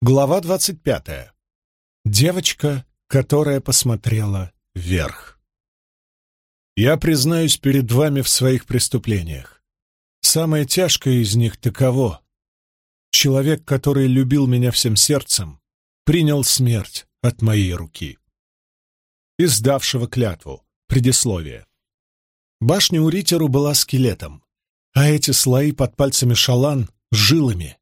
Глава двадцать пятая. Девочка, которая посмотрела вверх. Я признаюсь перед вами в своих преступлениях. Самое тяжкое из них таково. Человек, который любил меня всем сердцем, принял смерть от моей руки. Издавшего клятву. Предисловие. Башня у Ритеру была скелетом, а эти слои под пальцами шалан — жилами,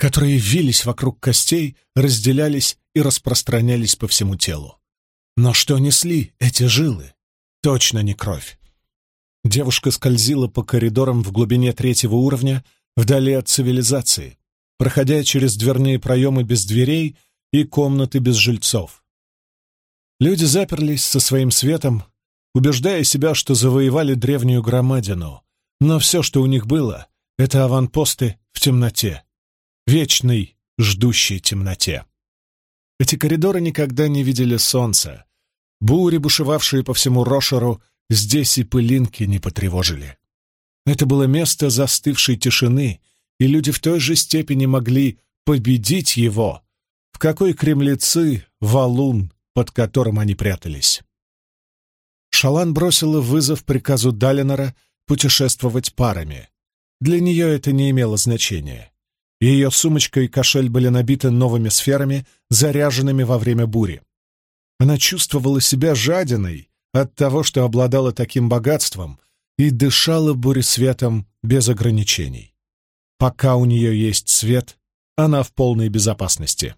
которые вились вокруг костей, разделялись и распространялись по всему телу. Но что несли эти жилы? Точно не кровь. Девушка скользила по коридорам в глубине третьего уровня, вдали от цивилизации, проходя через дверные проемы без дверей и комнаты без жильцов. Люди заперлись со своим светом, убеждая себя, что завоевали древнюю громадину, но все, что у них было, — это аванпосты в темноте, вечной, ждущей темноте. Эти коридоры никогда не видели солнца. Бури, бушевавшие по всему Рошеру, здесь и пылинки не потревожили. Это было место застывшей тишины, и люди в той же степени могли победить его, в какой кремлецы валун, под которым они прятались. Шалан бросила вызов приказу Далинора путешествовать парами. Для нее это не имело значения. Ее сумочка и кошель были набиты новыми сферами, заряженными во время бури. Она чувствовала себя жадиной от того, что обладала таким богатством, и дышала буресветом без ограничений. Пока у нее есть свет, она в полной безопасности.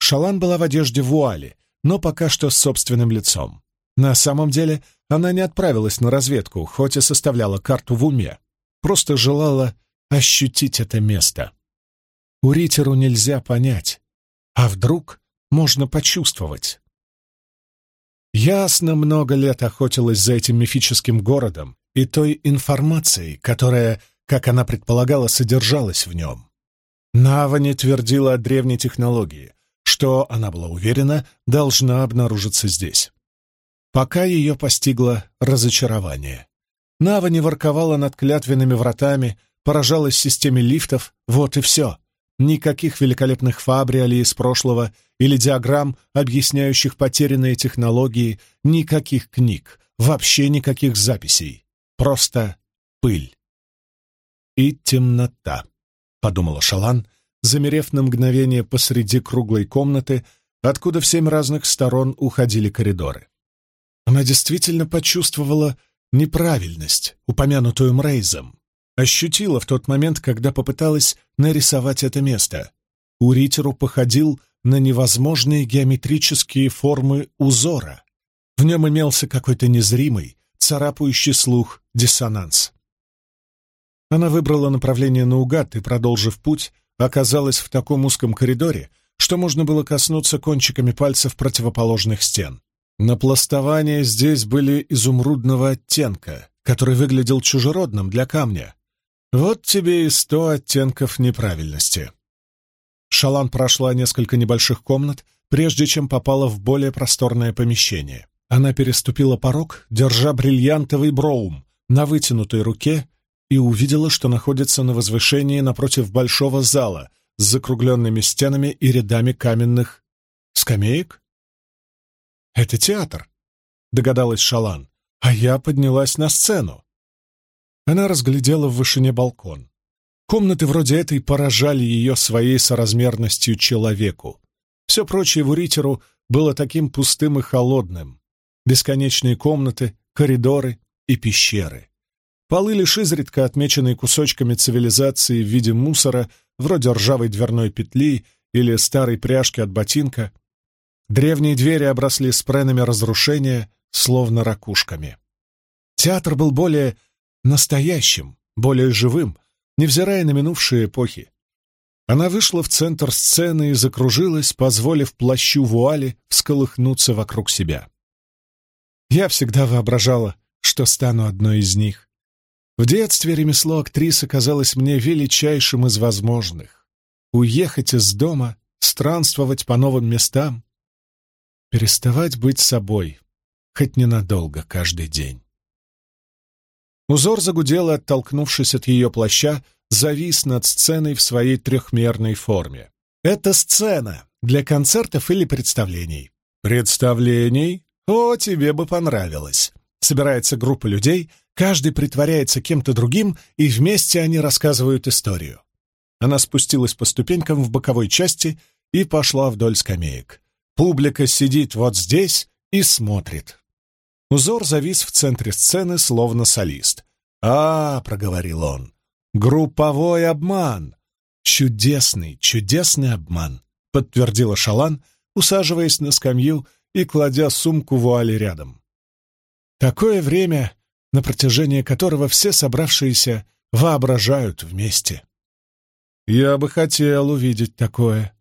Шалан была в одежде вуали, но пока что с собственным лицом. На самом деле она не отправилась на разведку, хоть и составляла карту в уме, просто желала ощутить это место. У Ритеру нельзя понять, а вдруг можно почувствовать. Ясно много лет охотилась за этим мифическим городом и той информацией, которая, как она предполагала, содержалась в нем. Навани твердила о древней технологии, что, она была уверена, должна обнаружиться здесь. Пока ее постигло разочарование. Навани ворковала над клятвенными вратами, поражалась системе лифтов, вот и все. Никаких великолепных фабриалей из прошлого или диаграмм, объясняющих потерянные технологии, никаких книг, вообще никаких записей. Просто пыль. И темнота, — подумала Шалан, замерев на мгновение посреди круглой комнаты, откуда в семь разных сторон уходили коридоры. Она действительно почувствовала неправильность, упомянутую Мрейзом ощутила в тот момент, когда попыталась нарисовать это место. Уритеру походил на невозможные геометрические формы узора. В нем имелся какой-то незримый, царапающий слух диссонанс. Она выбрала направление наугад и, продолжив путь, оказалась в таком узком коридоре, что можно было коснуться кончиками пальцев противоположных стен. Напластования здесь были изумрудного оттенка, который выглядел чужеродным для камня, вот тебе и сто оттенков неправильности. Шалан прошла несколько небольших комнат, прежде чем попала в более просторное помещение. Она переступила порог, держа бриллиантовый броум на вытянутой руке, и увидела, что находится на возвышении напротив большого зала с закругленными стенами и рядами каменных скамеек. «Это театр», — догадалась Шалан, — «а я поднялась на сцену». Она разглядела в вышине балкон. Комнаты вроде этой поражали ее своей соразмерностью человеку. Все прочее в Уритеру было таким пустым и холодным. Бесконечные комнаты, коридоры и пещеры. Полы лишь изредка отмеченные кусочками цивилизации в виде мусора, вроде ржавой дверной петли или старой пряжки от ботинка. Древние двери обросли спренами разрушения, словно ракушками. Театр был более настоящим, более живым, невзирая на минувшие эпохи. Она вышла в центр сцены и закружилась, позволив плащу вуали всколыхнуться вокруг себя. Я всегда воображала, что стану одной из них. В детстве ремесло актрисы казалось мне величайшим из возможных. Уехать из дома, странствовать по новым местам, переставать быть собой, хоть ненадолго каждый день. Узор загудел, оттолкнувшись от ее плаща, завис над сценой в своей трехмерной форме. Это сцена для концертов или представлений. Представлений? О, тебе бы понравилось. Собирается группа людей, каждый притворяется кем-то другим, и вместе они рассказывают историю. Она спустилась по ступенькам в боковой части и пошла вдоль скамеек. Публика сидит вот здесь и смотрит. Узор завис в центре сцены, словно солист. «А, — проговорил он, — групповой обман!» «Чудесный, чудесный обман!» — подтвердила Шалан, усаживаясь на скамью и кладя сумку вуали рядом. «Такое время, на протяжении которого все собравшиеся воображают вместе. Я бы хотел увидеть такое.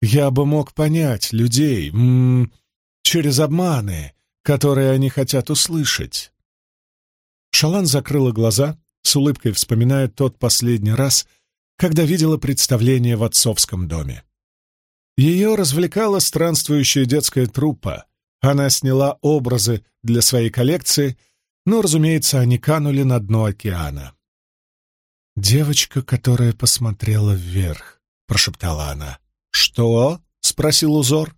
Я бы мог понять людей м -м, через обманы, которые они хотят услышать». Шалан закрыла глаза, с улыбкой вспоминая тот последний раз, когда видела представление в отцовском доме. Ее развлекала странствующая детская труппа. Она сняла образы для своей коллекции, но, разумеется, они канули на дно океана. «Девочка, которая посмотрела вверх», — прошептала она. «Что?» — спросил узор.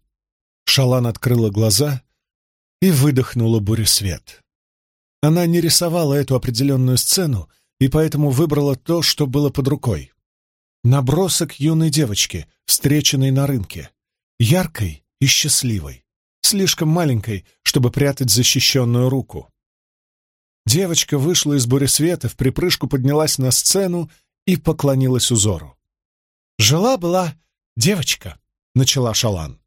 Шалан открыла глаза и выдохнула буресвет. Она не рисовала эту определенную сцену и поэтому выбрала то, что было под рукой. Набросок юной девочки, встреченной на рынке. Яркой и счастливой. Слишком маленькой, чтобы прятать защищенную руку. Девочка вышла из буресвета, в припрыжку поднялась на сцену и поклонилась узору. «Жила-была девочка», — начала Шалан.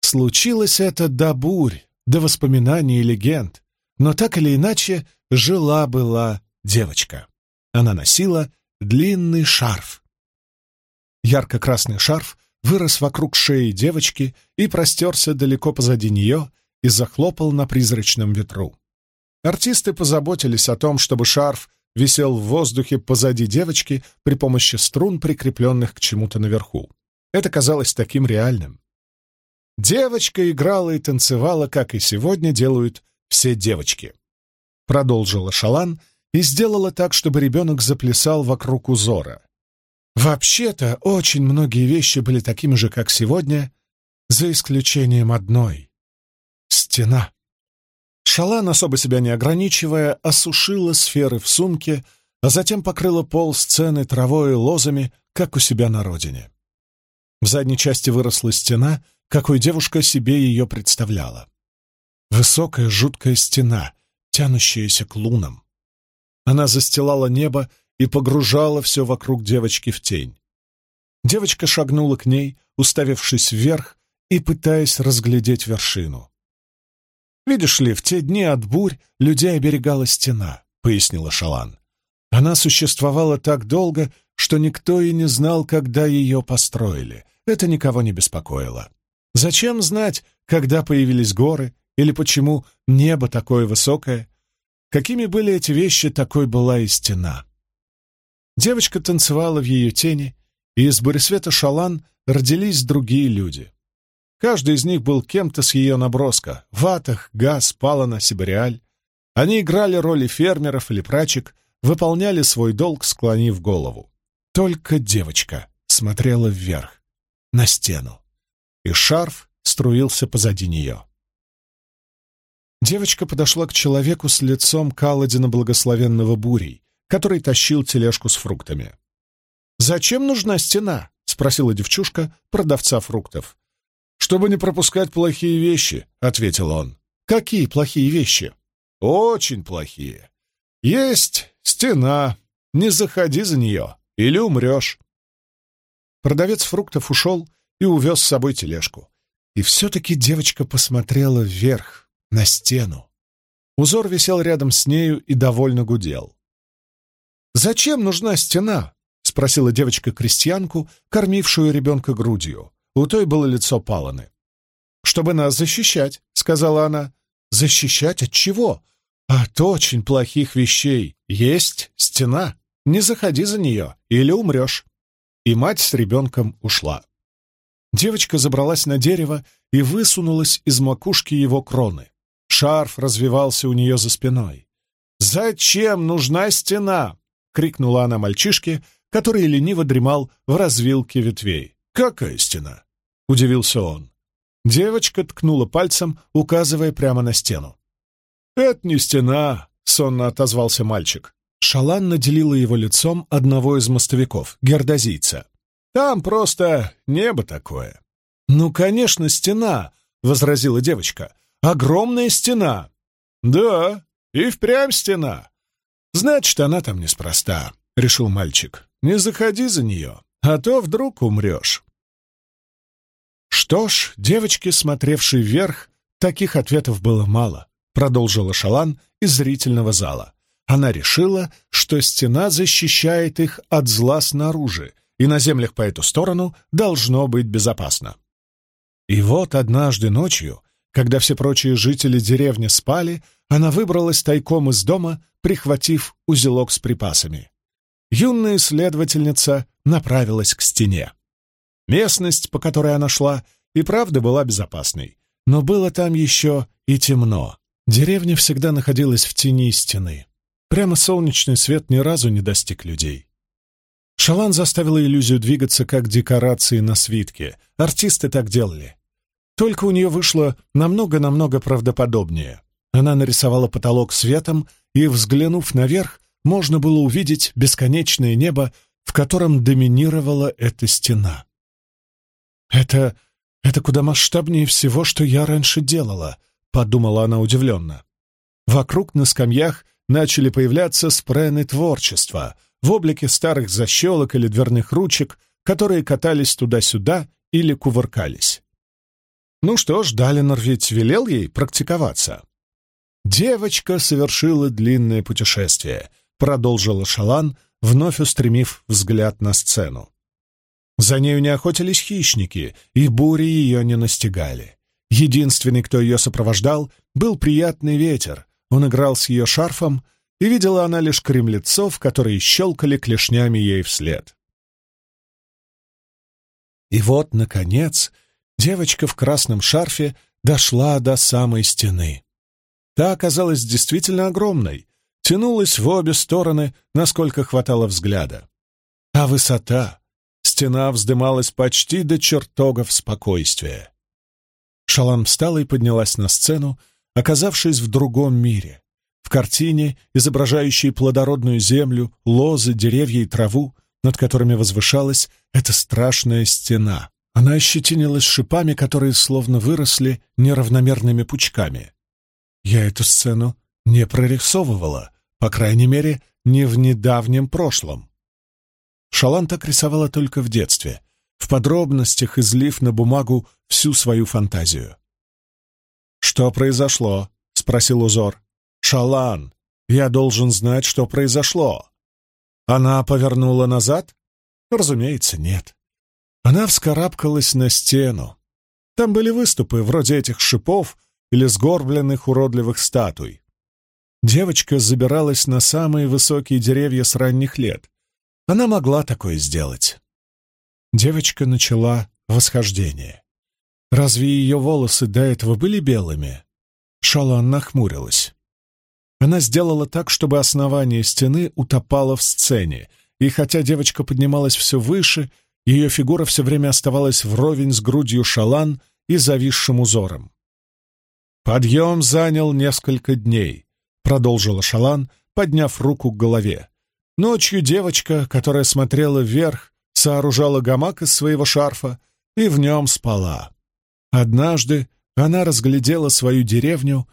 Случилось это до бурь, до воспоминаний и легенд, но так или иначе жила-была девочка. Она носила длинный шарф, Ярко-красный шарф вырос вокруг шеи девочки и простерся далеко позади нее и захлопал на призрачном ветру. Артисты позаботились о том, чтобы шарф висел в воздухе позади девочки при помощи струн, прикрепленных к чему-то наверху. Это казалось таким реальным. Девочка играла и танцевала, как и сегодня делают все девочки. Продолжила Шалан и сделала так, чтобы ребенок заплясал вокруг узора. Вообще-то, очень многие вещи были такими же, как сегодня, за исключением одной — стена. Шалан, особо себя не ограничивая, осушила сферы в сумке, а затем покрыла пол сцены травой и лозами, как у себя на родине. В задней части выросла стена, какой девушка себе ее представляла. Высокая жуткая стена, тянущаяся к лунам. Она застилала небо и погружала все вокруг девочки в тень. Девочка шагнула к ней, уставившись вверх и пытаясь разглядеть вершину. «Видишь ли, в те дни от бурь людей оберегала стена», — пояснила Шалан. «Она существовала так долго, что никто и не знал, когда ее построили. Это никого не беспокоило. Зачем знать, когда появились горы или почему небо такое высокое? Какими были эти вещи, такой была и стена. Девочка танцевала в ее тени, и из буресвета шалан родились другие люди. Каждый из них был кем-то с ее наброска — ватах, газ, палана, сибириаль. Они играли роли фермеров или прачек, выполняли свой долг, склонив голову. Только девочка смотрела вверх, на стену, и шарф струился позади нее. Девочка подошла к человеку с лицом Каладина благословенного бурей, который тащил тележку с фруктами. «Зачем нужна стена?» — спросила девчушка продавца фруктов. «Чтобы не пропускать плохие вещи», — ответил он. «Какие плохие вещи?» «Очень плохие. Есть стена. Не заходи за нее, или умрешь». Продавец фруктов ушел и увез с собой тележку. И все-таки девочка посмотрела вверх, на стену. Узор висел рядом с нею и довольно гудел. «Зачем нужна стена?» — спросила девочка-крестьянку, кормившую ребенка грудью. У той было лицо Паланы. «Чтобы нас защищать», — сказала она. «Защищать от чего?» «От очень плохих вещей. Есть стена. Не заходи за нее, или умрешь». И мать с ребенком ушла. Девочка забралась на дерево и высунулась из макушки его кроны. Шарф развивался у нее за спиной. «Зачем нужна стена?» — крикнула она мальчишке, который лениво дремал в развилке ветвей. «Какая стена?» — удивился он. Девочка ткнула пальцем, указывая прямо на стену. «Это не стена», — сонно отозвался мальчик. Шалан наделила его лицом одного из мостовиков, гердозийца. «Там просто небо такое». «Ну, конечно, стена», — возразила девочка. «Огромная стена». «Да, и впрямь стена». «Значит, она там неспроста», — решил мальчик. «Не заходи за нее, а то вдруг умрешь». Что ж, девочке, смотревшей вверх, таких ответов было мало, продолжила Шалан из зрительного зала. Она решила, что стена защищает их от зла снаружи, и на землях по эту сторону должно быть безопасно. И вот однажды ночью, когда все прочие жители деревни спали, она выбралась тайком из дома, прихватив узелок с припасами. Юная исследовательница направилась к стене. Местность, по которой она шла, и правда была безопасной, но было там еще и темно. Деревня всегда находилась в тени стены. Прямо солнечный свет ни разу не достиг людей. Шалан заставила иллюзию двигаться как декорации на свитке. Артисты так делали. Только у нее вышло намного-намного правдоподобнее. Она нарисовала потолок светом, и, взглянув наверх, можно было увидеть бесконечное небо, в котором доминировала эта стена. «Это... это куда масштабнее всего, что я раньше делала», — подумала она удивленно. Вокруг на скамьях начали появляться спрены творчества в облике старых защелок или дверных ручек, которые катались туда-сюда или кувыркались. Ну что ж, Далинор ведь велел ей практиковаться. Девочка совершила длинное путешествие, продолжила Шалан, вновь устремив взгляд на сцену. За нею не охотились хищники, и бури ее не настигали. Единственный, кто ее сопровождал, был приятный ветер. Он играл с ее шарфом, и видела она лишь кремлецов, которые щелкали клешнями ей вслед. И вот, наконец, девочка в красном шарфе дошла до самой стены. Та оказалась действительно огромной, тянулась в обе стороны, насколько хватало взгляда. А высота! Стена вздымалась почти до чертогов спокойствия. Шалам встала и поднялась на сцену, оказавшись в другом мире. В картине, изображающей плодородную землю, лозы, деревья и траву, над которыми возвышалась эта страшная стена. Она ощетинилась шипами, которые словно выросли неравномерными пучками. Я эту сцену не прорисовывала, по крайней мере, не в недавнем прошлом. Шалан так рисовала только в детстве, в подробностях излив на бумагу всю свою фантазию. «Что произошло?» — спросил узор. «Шалан, я должен знать, что произошло». Она повернула назад? Разумеется, нет. Она вскарабкалась на стену. Там были выступы, вроде этих шипов или сгорбленных уродливых статуй. Девочка забиралась на самые высокие деревья с ранних лет, она могла такое сделать. Девочка начала восхождение. Разве ее волосы до этого были белыми? Шалан нахмурилась. Она сделала так, чтобы основание стены утопало в сцене, и хотя девочка поднималась все выше, ее фигура все время оставалась вровень с грудью шалан и зависшим узором. «Подъем занял несколько дней», — продолжила шалан, подняв руку к голове. Ночью девочка, которая смотрела вверх, сооружала гамак из своего шарфа и в нем спала. Однажды она разглядела свою деревню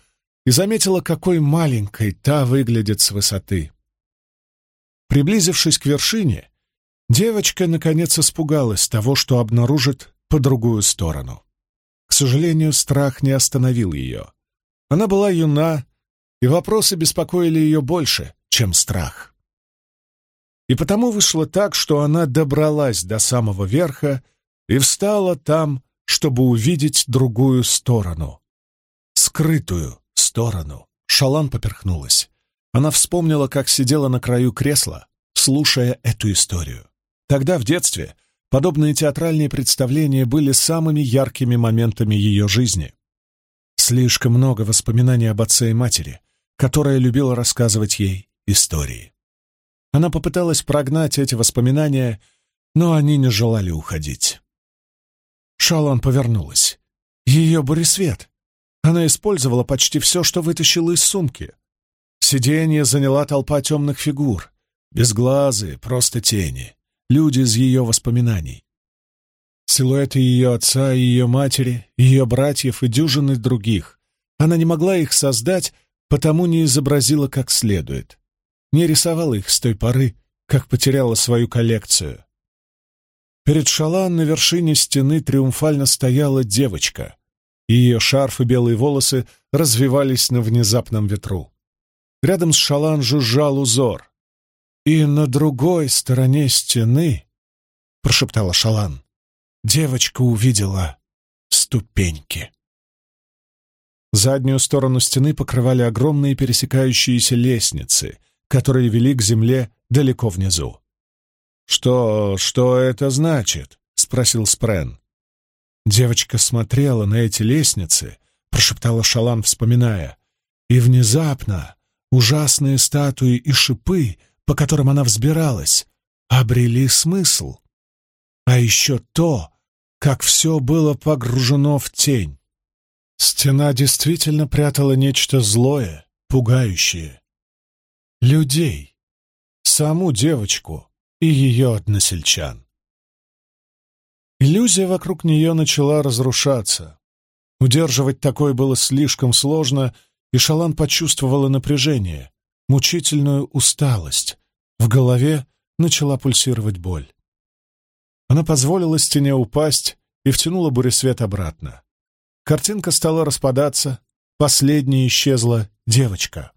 и заметила, какой маленькой та выглядит с высоты. Приблизившись к вершине, девочка наконец испугалась того, что обнаружит по другую сторону. К сожалению, страх не остановил ее. Она была юна, и вопросы беспокоили ее больше, чем страх. И потому вышло так, что она добралась до самого верха и встала там, чтобы увидеть другую сторону. Скрытую сторону. Шалан поперхнулась. Она вспомнила, как сидела на краю кресла, слушая эту историю. Тогда, в детстве, подобные театральные представления были самыми яркими моментами ее жизни. Слишком много воспоминаний об отце и матери, которая любила рассказывать ей истории. Она попыталась прогнать эти воспоминания, но они не желали уходить. Шалан повернулась. Ее буресвет. Она использовала почти все, что вытащила из сумки. Сиденье заняла толпа темных фигур. Безглазые, просто тени. Люди из ее воспоминаний. Силуэты ее отца и ее матери, ее братьев и дюжины других. Она не могла их создать, потому не изобразила как следует. Не рисовала их с той поры, как потеряла свою коллекцию. Перед Шалан на вершине стены триумфально стояла девочка. Ее шарф и белые волосы развивались на внезапном ветру. Рядом с Шалан жужжал узор. «И на другой стороне стены», — прошептала Шалан, — девочка увидела ступеньки. Заднюю сторону стены покрывали огромные пересекающиеся лестницы, которые вели к земле далеко внизу. «Что... что это значит?» — спросил Спрен. Девочка смотрела на эти лестницы, прошептала Шалан, вспоминая, и внезапно ужасные статуи и шипы, по которым она взбиралась, обрели смысл. А еще то, как все было погружено в тень. Стена действительно прятала нечто злое, пугающее. Людей. Саму девочку и ее односельчан. Иллюзия вокруг нее начала разрушаться. Удерживать такое было слишком сложно, и Шалан почувствовала напряжение, мучительную усталость. В голове начала пульсировать боль. Она позволила стене упасть и втянула буресвет обратно. Картинка стала распадаться, последней исчезла девочка.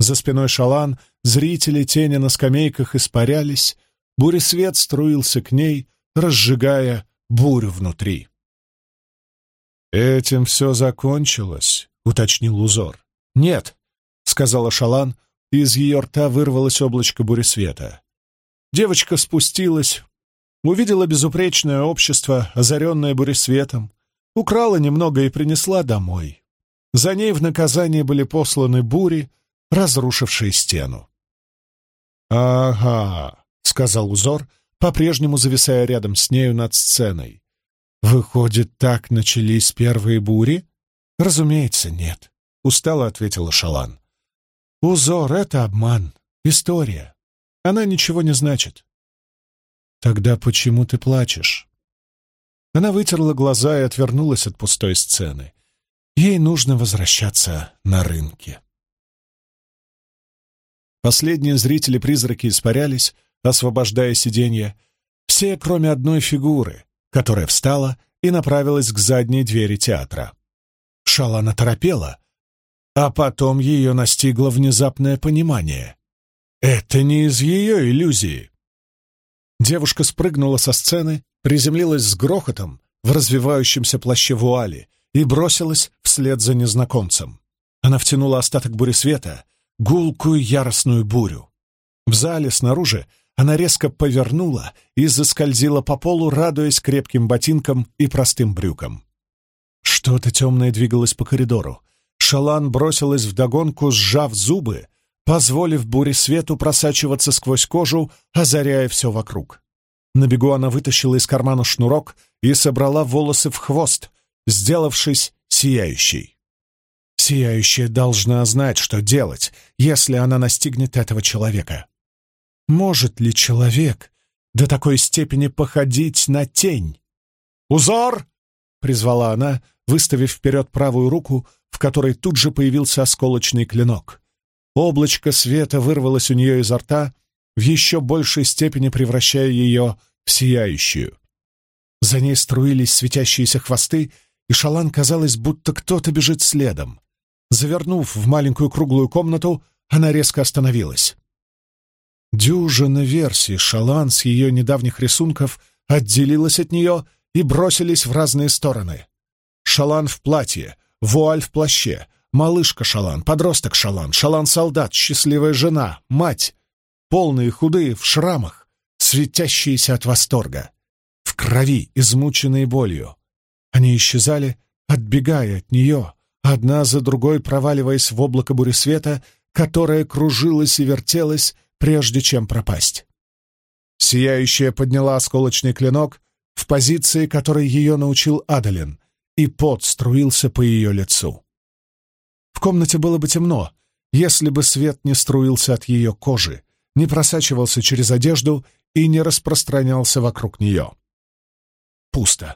За спиной Шалан зрители тени на скамейках испарялись, буресвет струился к ней, разжигая бурю внутри. «Этим все закончилось», — уточнил узор. «Нет», — сказала Шалан, и из ее рта вырвалось облачко буресвета. Девочка спустилась, увидела безупречное общество, озаренное буресветом, украла немного и принесла домой. За ней в наказание были посланы бури, разрушившие стену. «Ага», — сказал узор, — по-прежнему зависая рядом с нею над сценой. «Выходит, так начались первые бури?» «Разумеется, нет», — устало ответила Шалан. «Узор — это обман, история. Она ничего не значит». «Тогда почему ты плачешь?» Она вытерла глаза и отвернулась от пустой сцены. Ей нужно возвращаться на рынке. Последние зрители-призраки испарялись, освобождая сиденье, все, кроме одной фигуры, которая встала и направилась к задней двери театра. Шалана торопела, а потом ее настигло внезапное понимание. Это не из ее иллюзии. Девушка спрыгнула со сцены, приземлилась с грохотом в развивающемся плаще вуали и бросилась вслед за незнакомцем. Она втянула остаток бури света, гулкую яростную бурю. В зале снаружи она резко повернула и заскользила по полу, радуясь крепким ботинкам и простым брюкам. Что-то темное двигалось по коридору. Шалан бросилась вдогонку, сжав зубы, позволив буре свету просачиваться сквозь кожу, озаряя все вокруг. На бегу она вытащила из кармана шнурок и собрала волосы в хвост, сделавшись сияющей. Сияющая должна знать, что делать, если она настигнет этого человека. Может ли человек до такой степени походить на тень? «Узор!» — призвала она, выставив вперед правую руку, в которой тут же появился осколочный клинок. Облачко света вырвалось у нее изо рта, в еще большей степени превращая ее в сияющую. За ней струились светящиеся хвосты, и Шалан казалось, будто кто-то бежит следом. Завернув в маленькую круглую комнату, она резко остановилась. Дюжина версий Шалан с ее недавних рисунков отделилась от нее и бросились в разные стороны. Шалан в платье, вуаль в плаще, малышка Шалан, подросток Шалан, Шалан-солдат, счастливая жена, мать, полные худые, в шрамах, светящиеся от восторга, в крови, измученные болью. Они исчезали, отбегая от нее, одна за другой проваливаясь в облако буресвета, которое кружилось и вертелось, прежде чем пропасть. Сияющая подняла осколочный клинок в позиции, которой ее научил Адалин, и пот струился по ее лицу. В комнате было бы темно, если бы свет не струился от ее кожи, не просачивался через одежду и не распространялся вокруг нее. Пусто.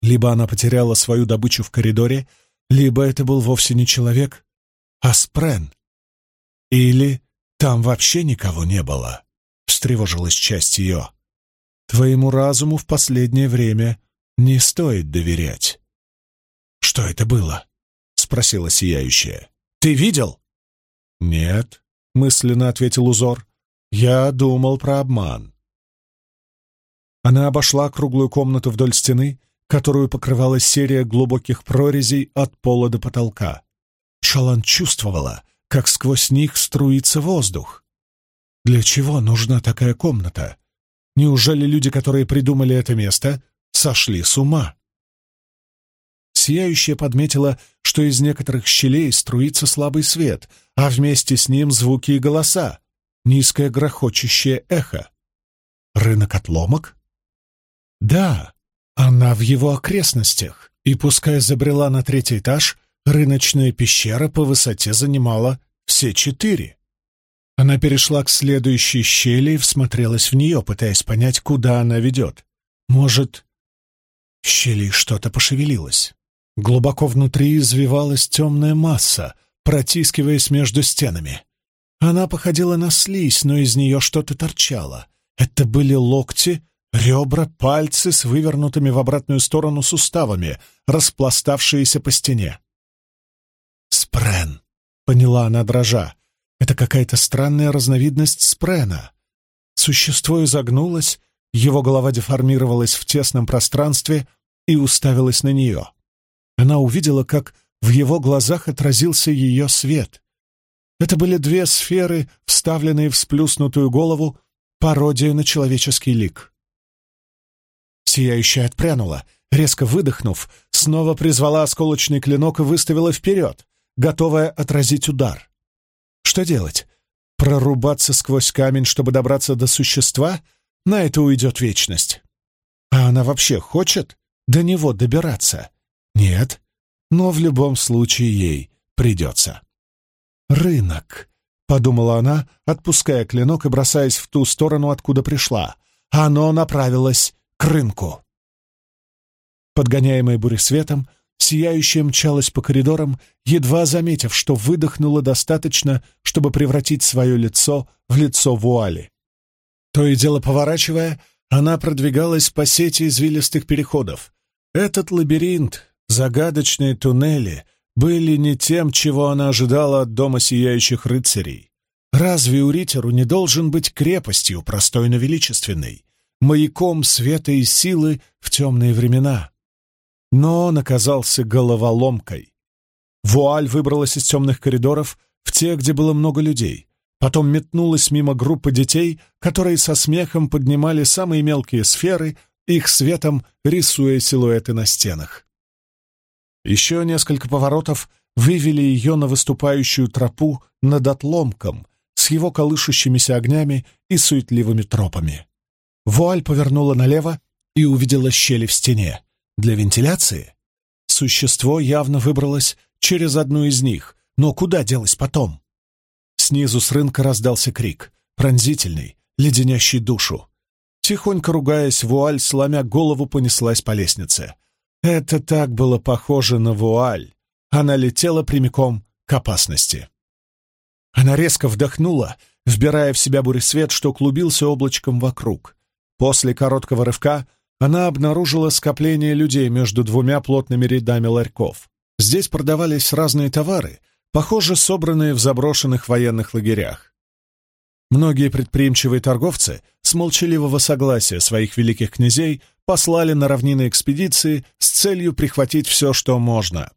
Либо она потеряла свою добычу в коридоре, либо это был вовсе не человек, а спрен. Или там вообще никого не было, — встревожилась часть ее. Твоему разуму в последнее время не стоит доверять. «Что это было?» — спросила сияющая. «Ты видел?» «Нет», — мысленно ответил узор. «Я думал про обман». Она обошла круглую комнату вдоль стены, которую покрывала серия глубоких прорезей от пола до потолка. Шалан чувствовала, как сквозь них струится воздух. Для чего нужна такая комната? Неужели люди, которые придумали это место, сошли с ума? Сияющая подметила, что из некоторых щелей струится слабый свет, а вместе с ним звуки и голоса, низкое грохочущее эхо. Рынок отломок? Да, она в его окрестностях, и пускай забрела на третий этаж, рыночная пещера по высоте занимала все четыре. Она перешла к следующей щели и всмотрелась в нее, пытаясь понять, куда она ведет. Может, в щели что-то пошевелилось. Глубоко внутри извивалась темная масса, протискиваясь между стенами. Она походила на слизь, но из нее что-то торчало. Это были локти, ребра, пальцы с вывернутыми в обратную сторону суставами, распластавшиеся по стене. «Спрен», — поняла она дрожа, это какая-то странная разновидность спрена. Существо изогнулось, его голова деформировалась в тесном пространстве и уставилась на нее. Она увидела, как в его глазах отразился ее свет. Это были две сферы, вставленные в сплюснутую голову, пародия на человеческий лик. Сияющая отпрянула, резко выдохнув, снова призвала осколочный клинок и выставила вперед, готовая отразить удар. Что делать? Прорубаться сквозь камень, чтобы добраться до существа? На это уйдет вечность. А она вообще хочет до него добираться? Нет, но в любом случае ей придется. «Рынок», — подумала она, отпуская клинок и бросаясь в ту сторону, откуда пришла. Оно направилось к рынку. Подгоняемое буресветом, Сияющая мчалась по коридорам, едва заметив, что выдохнула достаточно, чтобы превратить свое лицо в лицо вуали. То и дело поворачивая, она продвигалась по сети извилистых переходов. Этот лабиринт, загадочные туннели были не тем, чего она ожидала от дома сияющих рыцарей. Разве Уритеру не должен быть крепостью, простой, но величественной, маяком света и силы в темные времена? Но он оказался головоломкой. Вуаль выбралась из темных коридоров в те, где было много людей, потом метнулась мимо группы детей, которые со смехом поднимали самые мелкие сферы, их светом рисуя силуэты на стенах. Еще несколько поворотов вывели ее на выступающую тропу над отломком с его колышущимися огнями и суетливыми тропами. Вуаль повернула налево и увидела щели в стене. Для вентиляции? Существо явно выбралось через одну из них, но куда делось потом? Снизу с рынка раздался крик, пронзительный, леденящий душу. Тихонько ругаясь, вуаль, сломя голову, понеслась по лестнице. Это так было похоже на вуаль. Она летела прямиком к опасности. Она резко вдохнула, вбирая в себя буресвет, что клубился облачком вокруг. После короткого рывка она обнаружила скопление людей между двумя плотными рядами ларьков. Здесь продавались разные товары, похоже, собранные в заброшенных военных лагерях. Многие предприимчивые торговцы с молчаливого согласия своих великих князей послали на равнины экспедиции с целью прихватить все, что можно.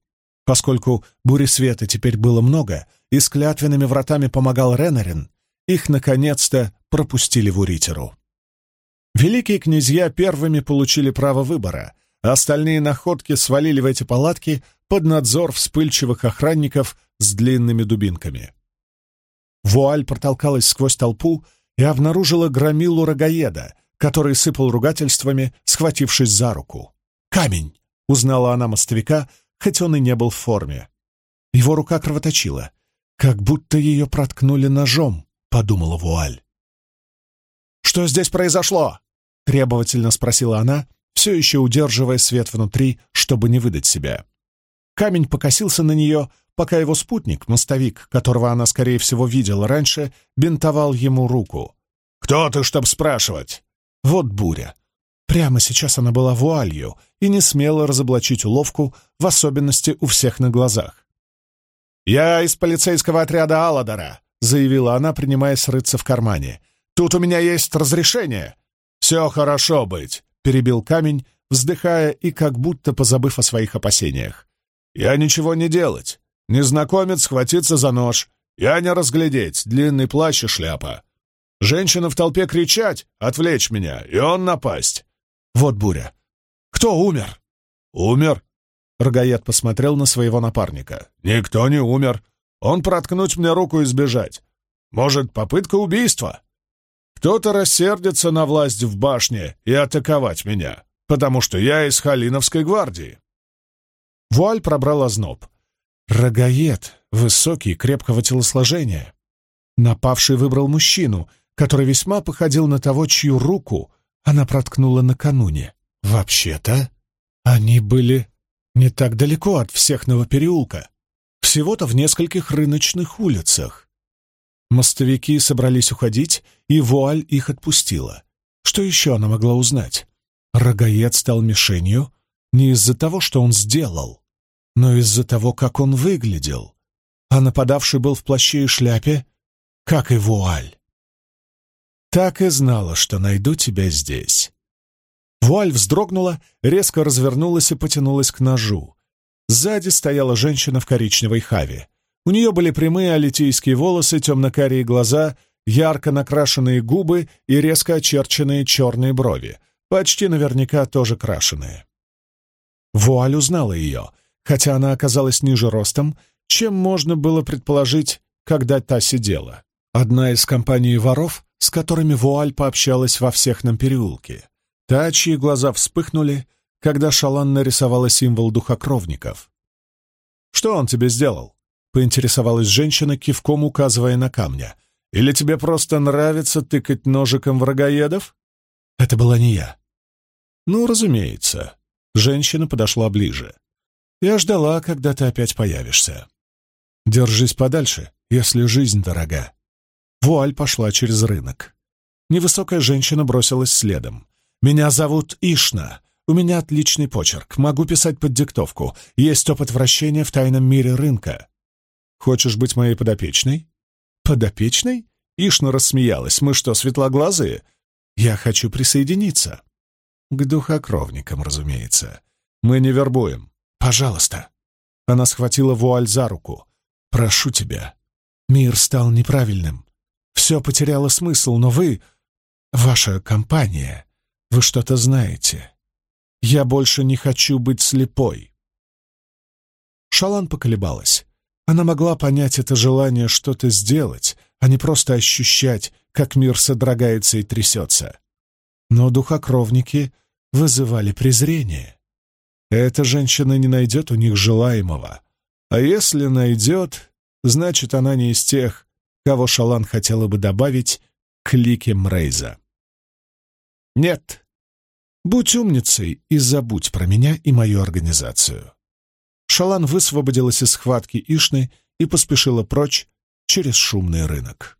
Поскольку бури света теперь было много, и с клятвенными вратами помогал Ренарин, их наконец-то пропустили в Уритеру. Великие князья первыми получили право выбора, а остальные находки свалили в эти палатки под надзор вспыльчивых охранников с длинными дубинками. Вуаль протолкалась сквозь толпу и обнаружила громилу рогаеда, который сыпал ругательствами, схватившись за руку. «Камень!» — узнала она мостовика, хоть он и не был в форме. Его рука кровоточила, как будто ее проткнули ножом, — подумала Вуаль. «Что здесь произошло?» — требовательно спросила она, все еще удерживая свет внутри, чтобы не выдать себя. Камень покосился на нее, пока его спутник, мостовик, которого она, скорее всего, видела раньше, бинтовал ему руку. «Кто ты, чтоб спрашивать?» Вот буря. Прямо сейчас она была вуалью и не смела разоблачить уловку, в особенности у всех на глазах. «Я из полицейского отряда Алладора», — заявила она, принимаясь рыться в кармане. «Тут у меня есть разрешение». «Все хорошо быть», — перебил камень, вздыхая и как будто позабыв о своих опасениях. «Я ничего не делать. Незнакомец схватиться за нож. Я не разглядеть, длинный плащ и шляпа. Женщина в толпе кричать, отвлечь меня, и он напасть. Вот буря. Кто умер? Умер. Рогаед посмотрел на своего напарника. Никто не умер. Он проткнуть мне руку и сбежать. Может, попытка убийства? Кто-то рассердится на власть в башне и атаковать меня, потому что я из Халиновской гвардии. Вуаль пробрал озноб. Рогаед, высокий, крепкого телосложения. Напавший выбрал мужчину, который весьма походил на того, чью руку она проткнула накануне. Вообще-то, они были не так далеко от всехного переулка, всего-то в нескольких рыночных улицах. Мостовики собрались уходить, и вуаль их отпустила. Что еще она могла узнать? Рогаед стал мишенью не из-за того, что он сделал, но из-за того, как он выглядел. А нападавший был в плаще и шляпе, как и вуаль. Так и знала, что найду тебя здесь. Вуаль вздрогнула, резко развернулась и потянулась к ножу. Сзади стояла женщина в коричневой хаве. У нее были прямые алитийские волосы, темно-карие глаза, ярко накрашенные губы и резко очерченные черные брови, почти наверняка тоже крашеные. Вуаль узнала ее, хотя она оказалась ниже ростом, чем можно было предположить, когда та сидела. Одна из компаний воров, с которыми Вуаль пообщалась во всехном переулке. Та, чьи глаза вспыхнули, когда Шалан нарисовала символ духокровников. «Что он тебе сделал?» — поинтересовалась женщина, кивком указывая на камня. «Или тебе просто нравится тыкать ножиком врагоедов?» Это была не я. «Ну, разумеется». Женщина подошла ближе. «Я ждала, когда ты опять появишься. Держись подальше, если жизнь дорога. Вуаль пошла через рынок. Невысокая женщина бросилась следом. «Меня зовут Ишна. У меня отличный почерк. Могу писать под диктовку. Есть опыт вращения в тайном мире рынка. Хочешь быть моей подопечной?» «Подопечной?» Ишна рассмеялась. «Мы что, светлоглазые?» «Я хочу присоединиться». «К духокровникам, разумеется. Мы не вербуем. Пожалуйста». Она схватила вуаль за руку. «Прошу тебя. Мир стал неправильным. Все потеряло смысл, но вы... Ваша компания... Вы что-то знаете. Я больше не хочу быть слепой. Шалан поколебалась. Она могла понять это желание что-то сделать, а не просто ощущать, как мир содрогается и трясется. Но духокровники вызывали презрение. Эта женщина не найдет у них желаемого. А если найдет, значит, она не из тех, кого Шалан хотела бы добавить к лике Мрейза. «Нет, будь умницей и забудь про меня и мою организацию». Шалан высвободилась из схватки Ишны и поспешила прочь через шумный рынок.